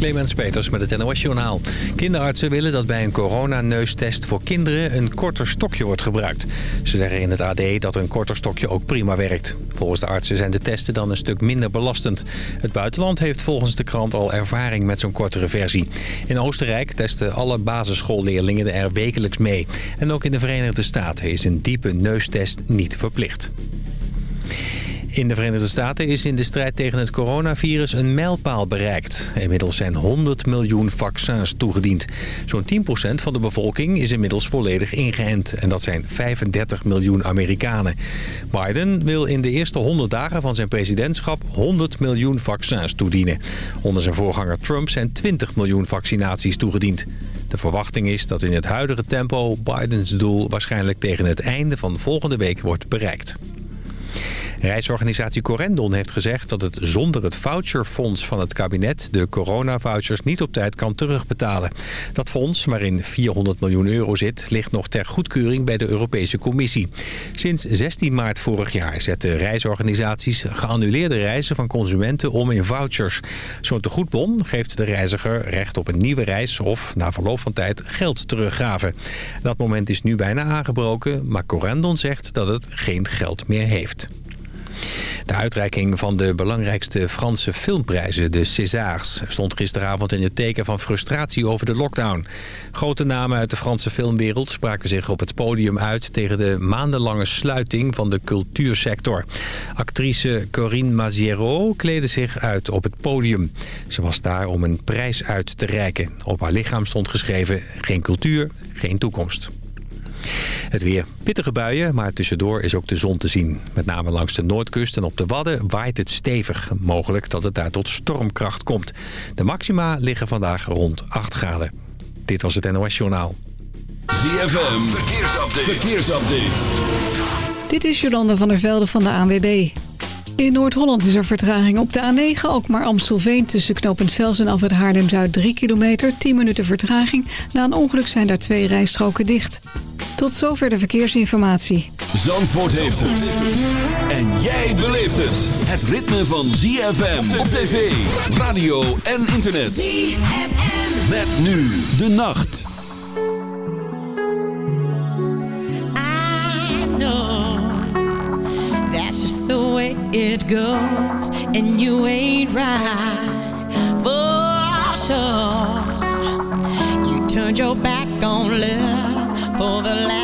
Clemens Peters met het NOS Journaal. Kinderartsen willen dat bij een coronaneustest voor kinderen een korter stokje wordt gebruikt. Ze zeggen in het AD dat een korter stokje ook prima werkt. Volgens de artsen zijn de testen dan een stuk minder belastend. Het buitenland heeft volgens de krant al ervaring met zo'n kortere versie. In Oostenrijk testen alle basisschoolleerlingen er wekelijks mee. En ook in de Verenigde Staten is een diepe neustest niet verplicht. In de Verenigde Staten is in de strijd tegen het coronavirus een mijlpaal bereikt. Inmiddels zijn 100 miljoen vaccins toegediend. Zo'n 10% van de bevolking is inmiddels volledig ingeënt. En dat zijn 35 miljoen Amerikanen. Biden wil in de eerste 100 dagen van zijn presidentschap 100 miljoen vaccins toedienen. Onder zijn voorganger Trump zijn 20 miljoen vaccinaties toegediend. De verwachting is dat in het huidige tempo Bidens doel waarschijnlijk tegen het einde van volgende week wordt bereikt. Reisorganisatie Corendon heeft gezegd dat het zonder het voucherfonds van het kabinet de coronavouchers niet op tijd kan terugbetalen. Dat fonds, waarin 400 miljoen euro zit, ligt nog ter goedkeuring bij de Europese Commissie. Sinds 16 maart vorig jaar zetten reisorganisaties geannuleerde reizen van consumenten om in vouchers. Zo'n tegoedbon geeft de reiziger recht op een nieuwe reis of na verloop van tijd geld teruggaven. Dat moment is nu bijna aangebroken, maar Corendon zegt dat het geen geld meer heeft. De uitreiking van de belangrijkste Franse filmprijzen, de Césars... stond gisteravond in het teken van frustratie over de lockdown. Grote namen uit de Franse filmwereld spraken zich op het podium uit... tegen de maandenlange sluiting van de cultuursector. Actrice Corinne Maziero kleedde zich uit op het podium. Ze was daar om een prijs uit te reiken. Op haar lichaam stond geschreven... geen cultuur, geen toekomst. Het weer pittige buien, maar tussendoor is ook de zon te zien. Met name langs de noordkust en op de Wadden waait het stevig. Mogelijk dat het daar tot stormkracht komt. De maxima liggen vandaag rond 8 graden. Dit was het NOS Journaal. ZFM, verkeersupdate. verkeersupdate. Dit is Jolanda van der Velde van de ANWB. In Noord-Holland is er vertraging op de A9, ook maar Amstelveen tussen knooppunt Vels en af het Haarlem-Zuid 3 kilometer, 10 minuten vertraging. Na een ongeluk zijn daar twee rijstroken dicht. Tot zover de verkeersinformatie. Zandvoort heeft het. En jij beleeft het. Het ritme van ZFM op tv, radio en internet. ZFM. Met nu de nacht. The way it goes. And you ain't right. For sure. You turned your back on love. for the last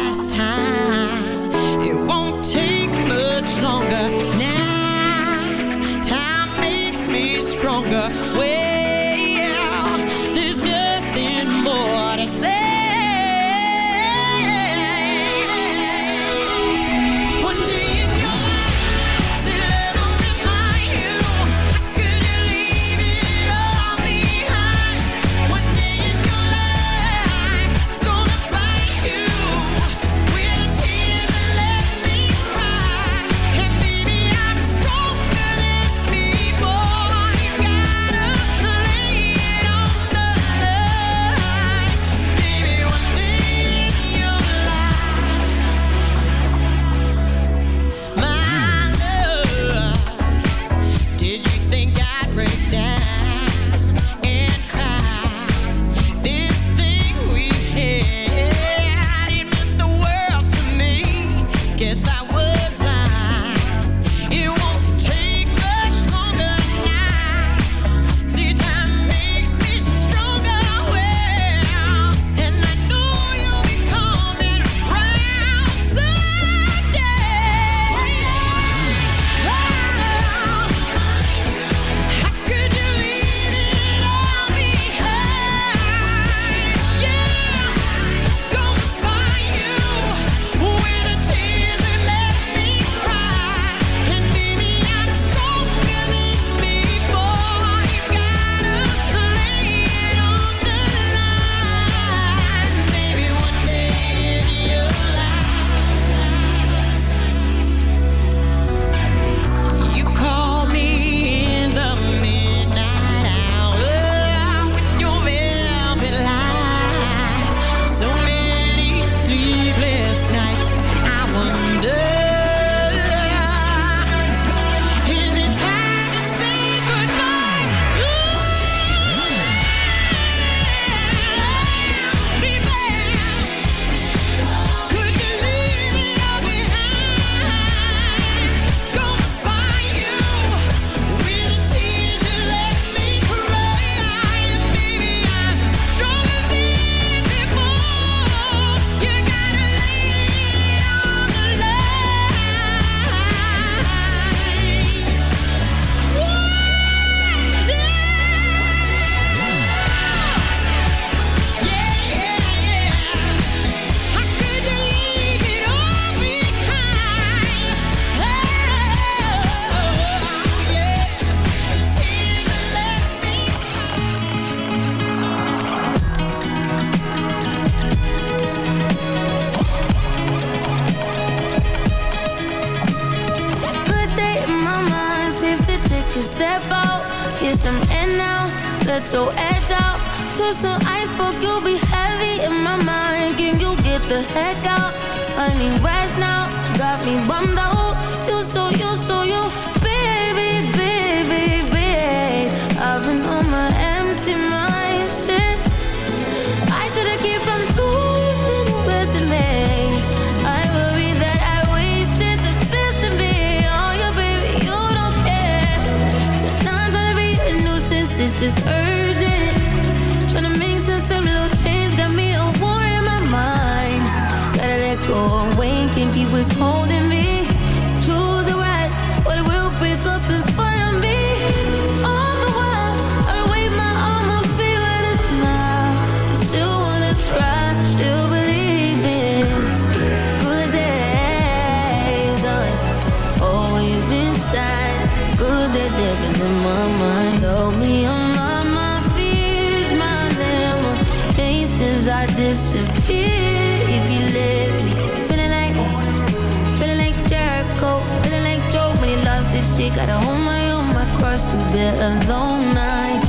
bit alone night.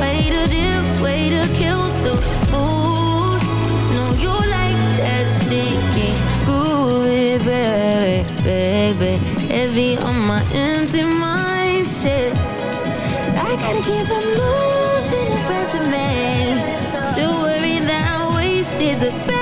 Way to way to kill the mood. No, you like that shit, baby, baby. Heavy on my empty mind, shit. I gotta keep from losing the of worried that I wasted the best.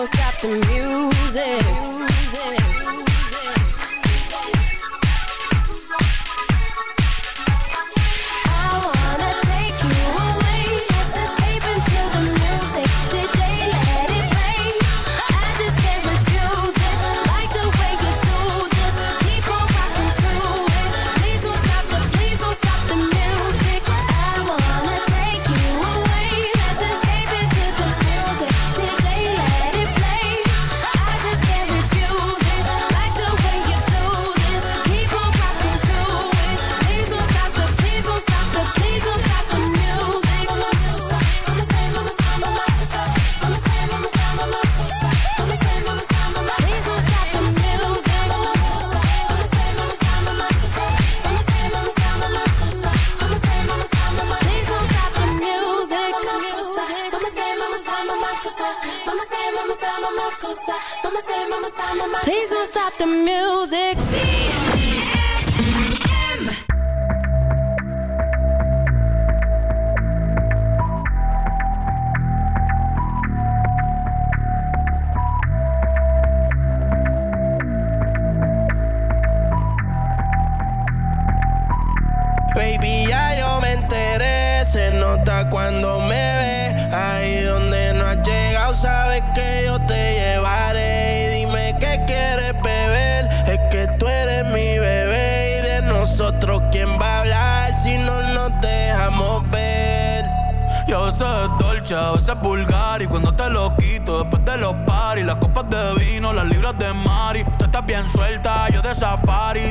don't stop the music.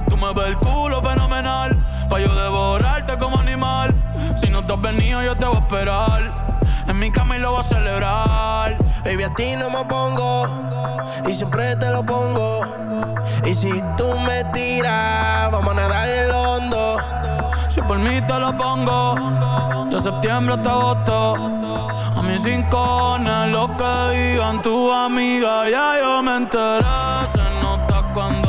Tú me ves el culo fenomenal. Pa' yo devorarte como animal. Si no te has venido yo te voy a esperar. En mi cama y lo voy a celebrar. Baby, a ti no me pongo y siempre te lo pongo. Y si tú me tiras, vamos a nadar el hondo. Si por mí te lo pongo De septiembre hasta agosto. A mis rincones Lo que digan tu amiga Ya yo me enteré. Se nota cuando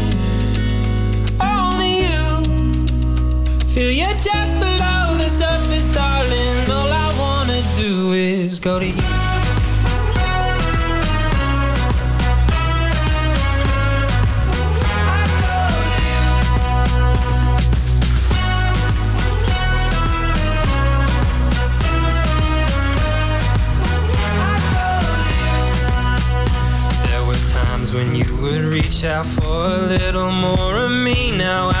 Feel you just below the surface, darling. All I wanna do is go to you. There were times when you would reach out for a little more of me. Now I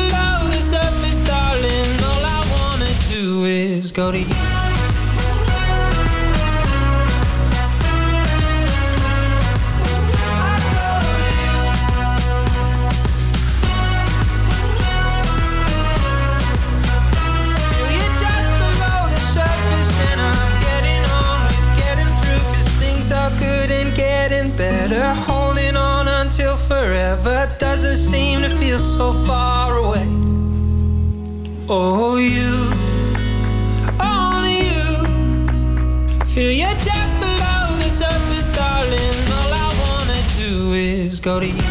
better. Holding on until forever doesn't seem to feel so far away. Oh, you, go to you.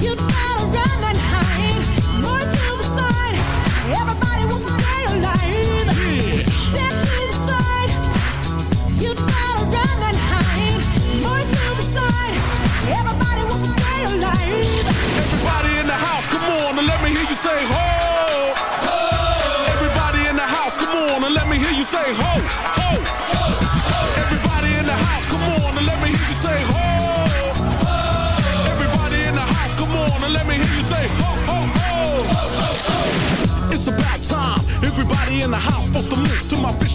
You'd find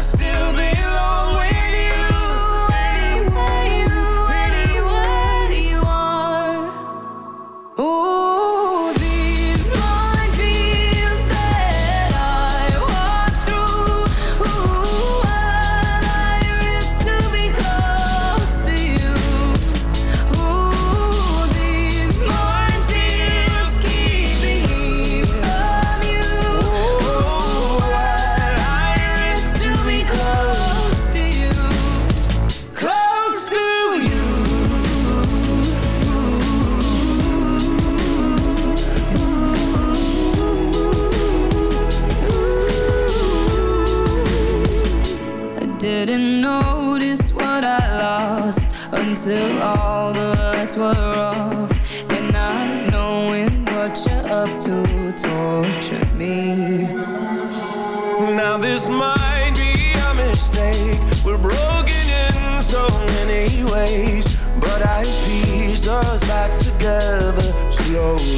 still belong road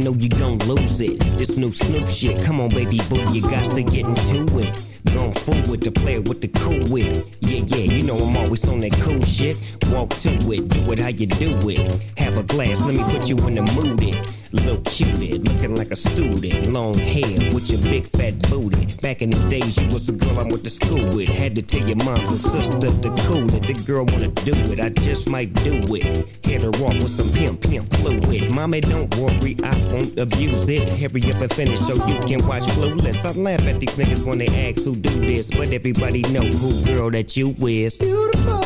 know you don't lose it. This new Snoop shit, come on, baby boo, you got to get into it. Gone forward to play with the cool wit. Yeah, yeah, you know I'm always on that cool shit. Walk to it, do it how you do it. Have a glass, let me put you in the mood. It. Little cutie, looking like a student. Long hair with your big fat booty. Back in the days, you was the girl I went to school with. Had to tell your mom and sister to cool it. The girl wanna do it, I just might do it. Hit her off with some pimp, pimp fluid. Mommy, don't worry, I won't abuse it. Hurry up and finish so you can watch Clueless. I laugh at these niggas when they ask who do this, but everybody know who girl that you is. Beautiful.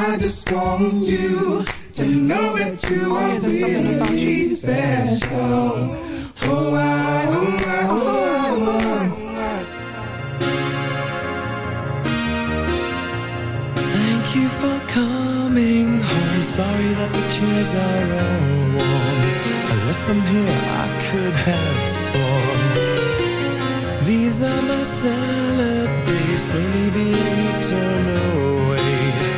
I just want you to know that you are the really something about special. Oh, oh, I, oh, I, oh, I, oh, I. Thank you for coming home. Sorry that the chairs are all warm. I left them here, I could have sworn. These are my salad days, slowly being eaten away.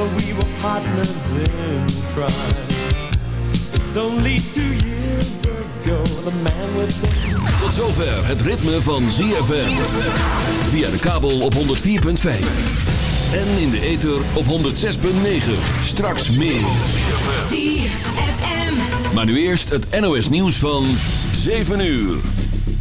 We were partners in crime. It's only two years ago, the man with the... Tot zover het ritme van ZFM. Via de kabel op 104.5. En in de ether op 106.9. Straks meer. ZFM. Maar nu eerst het NOS nieuws van 7 uur.